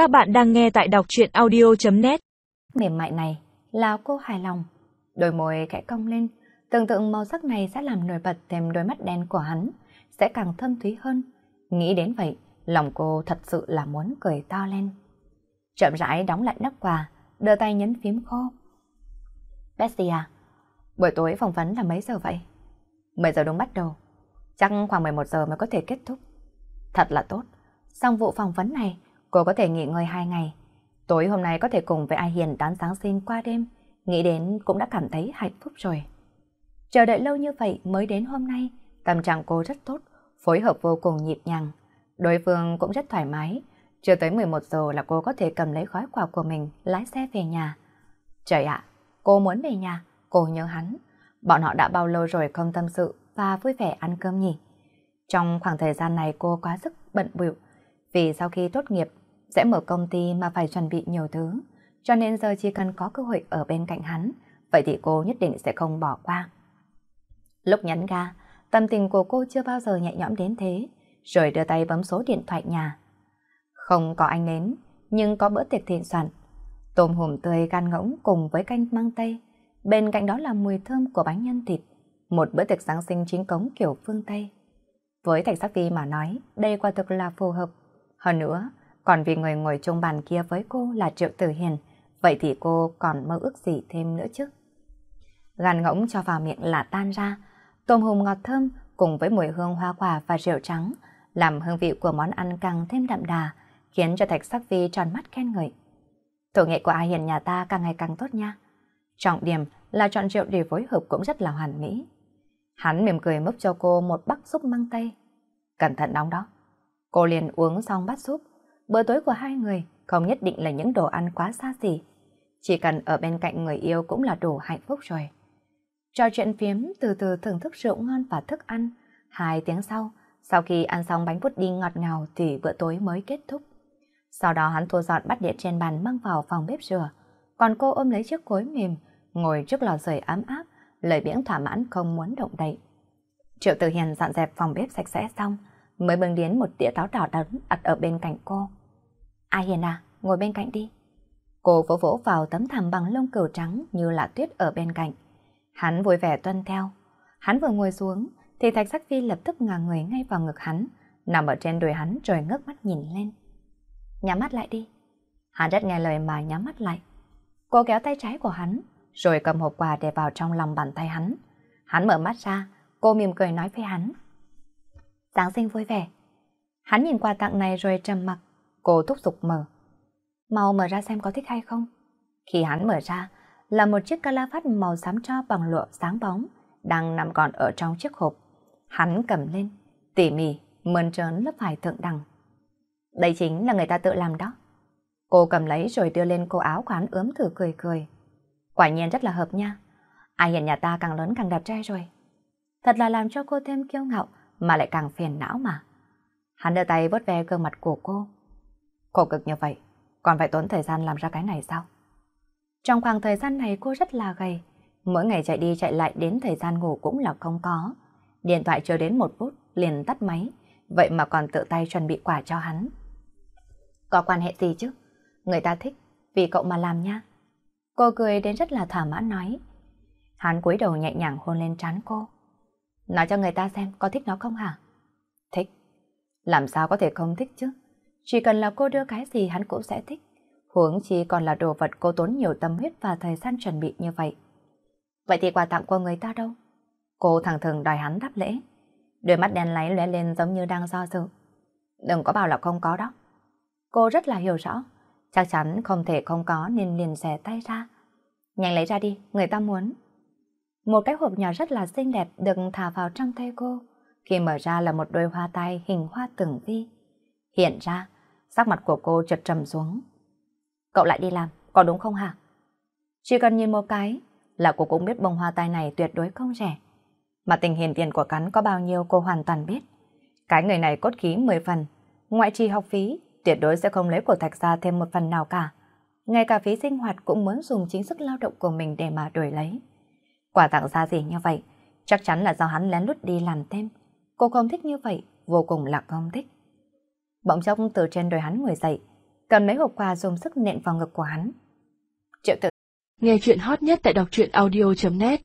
Các bạn đang nghe tại đọc truyện audio.net Mềm mại này là cô hài lòng. Đôi môi khẽ cong lên, tưởng tượng màu sắc này sẽ làm nổi bật thêm đôi mắt đen của hắn, sẽ càng thâm thúy hơn. Nghĩ đến vậy, lòng cô thật sự là muốn cười to lên. Chậm rãi đóng lại nắp quà, đưa tay nhấn phím khô. Bessie à, buổi tối phỏng vấn là mấy giờ vậy? 10 giờ đúng bắt đầu. Chắc khoảng 11 giờ mới có thể kết thúc. Thật là tốt. Xong vụ phỏng vấn này, cô có thể nghỉ ngơi hai ngày. Tối hôm nay có thể cùng với Ai Hiền đón Giáng sinh qua đêm. Nghĩ đến cũng đã cảm thấy hạnh phúc rồi. Chờ đợi lâu như vậy mới đến hôm nay, tâm trạng cô rất tốt, phối hợp vô cùng nhịp nhàng. Đối phương cũng rất thoải mái. Chưa tới 11 giờ là cô có thể cầm lấy gói quà của mình, lái xe về nhà. Trời ạ, cô muốn về nhà, cô nhớ hắn. Bọn họ đã bao lâu rồi không tâm sự và vui vẻ ăn cơm nhỉ? Trong khoảng thời gian này cô quá sức bận bịu vì sau khi tốt nghiệp sẽ mở công ty mà phải chuẩn bị nhiều thứ, cho nên giờ chỉ cần có cơ hội ở bên cạnh hắn, vậy thì cô nhất định sẽ không bỏ qua. Lúc nhắn ga, tâm tình của cô chưa bao giờ nhẹ nhõm đến thế, rồi đưa tay bấm số điện thoại nhà. Không có anh nến, nhưng có bữa tiệc thịnh soạn. Tôm hùm tươi gan ngỗng cùng với canh mang tây, bên cạnh đó là mùi thơm của bánh nhân thịt, một bữa tiệc Giáng sinh chính cống kiểu phương Tây. Với Thạch Sắc Vi mà nói, đây quả thực là phù hợp. Hơn nữa, còn vì người ngồi chung bàn kia với cô là Triệu Tử Hiền, vậy thì cô còn mơ ước gì thêm nữa chứ? Gan ngỗng cho vào miệng là tan ra, tôm hùm ngọt thơm cùng với mùi hương hoa quả và rượu trắng, làm hương vị của món ăn càng thêm đậm đà, khiến cho Thạch Sắc Vi tròn mắt khen ngợi. Thủ nghệ của A Hiền nhà ta càng ngày càng tốt nha. Trọng điểm là chọn rượu để phối hợp cũng rất là hoàn mỹ. Hắn mỉm cười múc cho cô một bát súp măng tây. Cẩn thận đóng đó. Cô liền uống xong bát súp. Bữa tối của hai người không nhất định là những đồ ăn quá xa xỉ. Chỉ cần ở bên cạnh người yêu cũng là đủ hạnh phúc rồi. Trò chuyện phiếm từ từ thưởng thức rượu ngon và thức ăn. Hai tiếng sau, sau khi ăn xong bánh pudding ngọt ngào thì bữa tối mới kết thúc. Sau đó hắn thu dọn bát đĩa trên bàn mang vào phòng bếp rửa. Còn cô ôm lấy chiếc gối mềm, ngồi trước lò sưởi ấm áp, lời biếng thỏa mãn không muốn động đậy. Triệu Tử Hiền dọn dẹp phòng bếp sạch sẽ xong, mới bưng đến một đĩa táo đỏ đắng đặt ở bên cạnh cô. Ai Hiền à, ngồi bên cạnh đi. Cô vỗ vỗ vào tấm thảm bằng lông cừu trắng như là tuyết ở bên cạnh. Hắn vui vẻ tuân theo. Hắn vừa ngồi xuống, thì Thạch Sắc Phi lập tức ngả người ngay vào ngực hắn, nằm ở trên đùi hắn rồi ngước mắt nhìn lên. Nhắm mắt lại đi. Hắn rất nghe lời mà nhắm mắt lại. Cô kéo tay trái của hắn, rồi cầm hộp quà để vào trong lòng bàn tay hắn. Hắn mở mắt ra, cô mỉm cười nói với hắn. Giáng sinh vui vẻ. Hắn nhìn quà tặng này rồi trầm mặc, cô thúc giục mở. Mau mở ra xem có thích hay không. Khi hắn mở ra, là một chiếc calavat màu xám cho bằng lụa sáng bóng, đang nằm còn ở trong chiếc hộp. Hắn cầm lên, tỉ mỉ, mơn trớn lớp vải thượng đẳng. Đây chính là người ta tự làm đó. Cô cầm lấy rồi đưa lên cô áo của hắn ướm thử cười cười. Quả nhiên rất là hợp nha. Ai hiện nhà ta càng lớn càng đẹp trai rồi. Thật là làm cho cô thêm kiêu ngạo mà lại càng phiền não mà. Hắn đưa tay vuốt ve gương mặt của cô. Khổ cực như vậy, còn phải tốn thời gian làm ra cái này sao? Trong khoảng thời gian này cô rất là gầy. Mỗi ngày chạy đi chạy lại đến thời gian ngủ cũng là không có. Điện thoại chưa đến một phút liền tắt máy. Vậy mà còn tự tay chuẩn bị quà cho hắn. Có quan hệ gì chứ? Người ta thích, vì cậu mà làm nha. Cô cười đến rất là thỏa mãn nói. Hắn cúi đầu nhẹ nhàng hôn lên trán cô. Nói cho người ta xem có thích nó không hả? Thích. Làm sao có thể không thích chứ? Chỉ cần là cô đưa cái gì hắn cũng sẽ thích. Huống chi còn là đồ vật cô tốn nhiều tâm huyết và thời gian chuẩn bị như vậy. Vậy thì quà tặng của người ta đâu? Cô thẳng thừng đòi hắn đáp lễ. Đôi mắt đen láy lóe lên giống như đang do dự. Đừng có bảo là không có đó. Cô rất là hiểu rõ. Chắc chắn không thể không có nên liền xẻ tay ra. Nhanh lấy ra đi, người ta muốn. Một cái hộp nhỏ rất là xinh đẹp được thả vào trong tay cô. Khi mở ra là một đôi hoa tai hình hoa từng vi. Hiện ra, sắc mặt của cô chợt trầm xuống. Cậu lại đi làm, có đúng không hả? Chỉ cần nhìn một cái là cô cũng biết bông hoa tai này tuyệt đối không rẻ. Mà tình hình tiền của cắn có bao nhiêu cô hoàn toàn biết. Cái người này cốt khí 10 phần, ngoại trì học phí, tuyệt đối sẽ không lấy của thạch ra thêm một phần nào cả. Ngay cả phí sinh hoạt cũng muốn dùng chính sức lao động của mình để mà đổi lấy. Quà tặng ra gì như vậy, chắc chắn là do hắn lén lút đi làm thêm. Cô không thích như vậy, vô cùng là không thích. Bỗng chốc từ trên đồi hắn ngồi dậy, cầm lấy hộp quà dùng sức nện vào ngực của hắn. Triệu tự. Nghe chuyện hot nhất tại đọc truyện audio.net